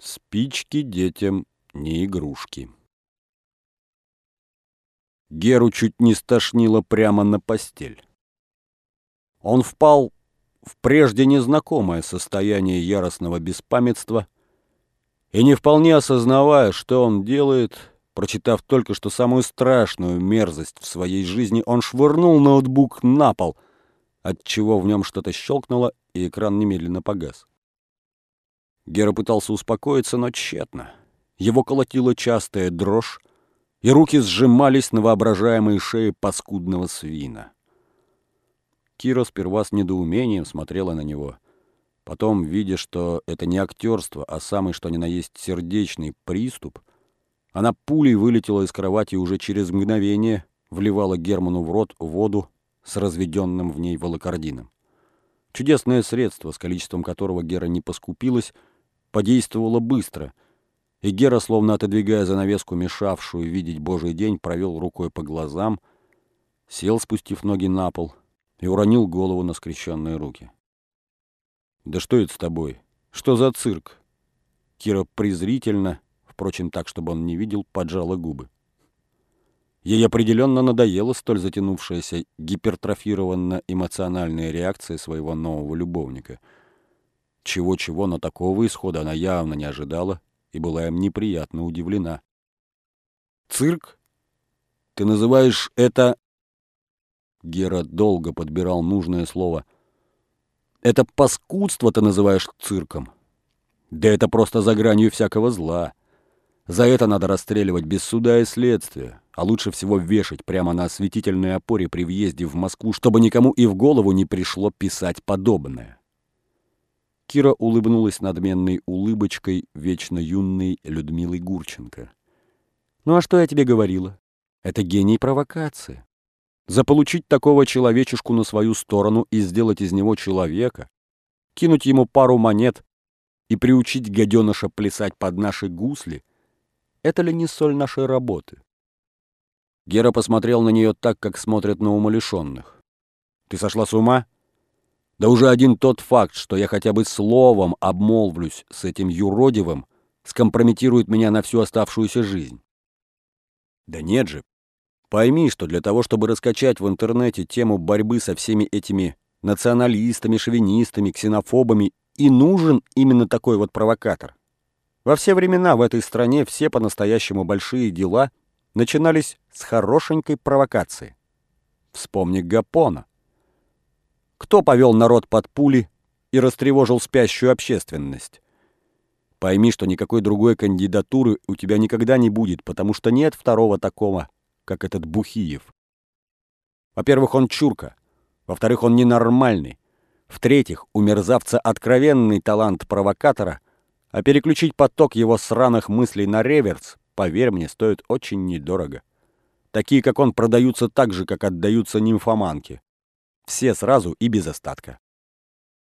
Спички детям не игрушки. Геру чуть не стошнило прямо на постель. Он впал в прежде незнакомое состояние яростного беспамятства и, не вполне осознавая, что он делает, прочитав только что самую страшную мерзость в своей жизни, он швырнул ноутбук на пол, отчего в нем что-то щелкнуло, и экран немедленно погас. Гера пытался успокоиться, но тщетно. Его колотила частая дрожь, и руки сжимались на воображаемой шее паскудного свина. Кира сперва с недоумением смотрела на него. Потом, видя, что это не актерство, а самый что ни на есть сердечный приступ, она пулей вылетела из кровати и уже через мгновение вливала Герману в рот воду с разведенным в ней волокордином. Чудесное средство, с количеством которого Гера не поскупилась, подействовало быстро, и Гера, словно отодвигая занавеску, мешавшую видеть Божий день, провел рукой по глазам, сел, спустив ноги на пол, и уронил голову на скрещенные руки. «Да что это с тобой? Что за цирк?» Кира презрительно, впрочем, так, чтобы он не видел, поджала губы. Ей определенно надоела столь затянувшаяся гипертрофированно-эмоциональная реакция своего нового любовника. Чего-чего, но такого исхода она явно не ожидала и была им неприятно удивлена. «Цирк? Ты называешь это...» Гера долго подбирал нужное слово. «Это паскудство ты называешь цирком? Да это просто за гранью всякого зла. За это надо расстреливать без суда и следствия, а лучше всего вешать прямо на осветительной опоре при въезде в Москву, чтобы никому и в голову не пришло писать подобное». Кира улыбнулась надменной улыбочкой вечно юной Людмилы Гурченко. «Ну а что я тебе говорила? Это гений провокации. Заполучить такого человечешку на свою сторону и сделать из него человека, кинуть ему пару монет и приучить гаденыша плясать под наши гусли — это ли не соль нашей работы? Гера посмотрел на нее так, как смотрят на умалишенных. «Ты сошла с ума? Да уже один тот факт, что я хотя бы словом обмолвлюсь с этим юродивым, скомпрометирует меня на всю оставшуюся жизнь». «Да нет же, Пойми, что для того, чтобы раскачать в интернете тему борьбы со всеми этими националистами, шовинистами, ксенофобами, и нужен именно такой вот провокатор. Во все времена в этой стране все по-настоящему большие дела начинались с хорошенькой провокации. Вспомни Гапона. Кто повел народ под пули и растревожил спящую общественность? Пойми, что никакой другой кандидатуры у тебя никогда не будет, потому что нет второго такого как этот Бухиев. Во-первых, он чурка. Во-вторых, он ненормальный. В-третьих, у мерзавца откровенный талант провокатора, а переключить поток его сраных мыслей на реверс, поверь мне, стоит очень недорого. Такие, как он, продаются так же, как отдаются нимфоманки. Все сразу и без остатка.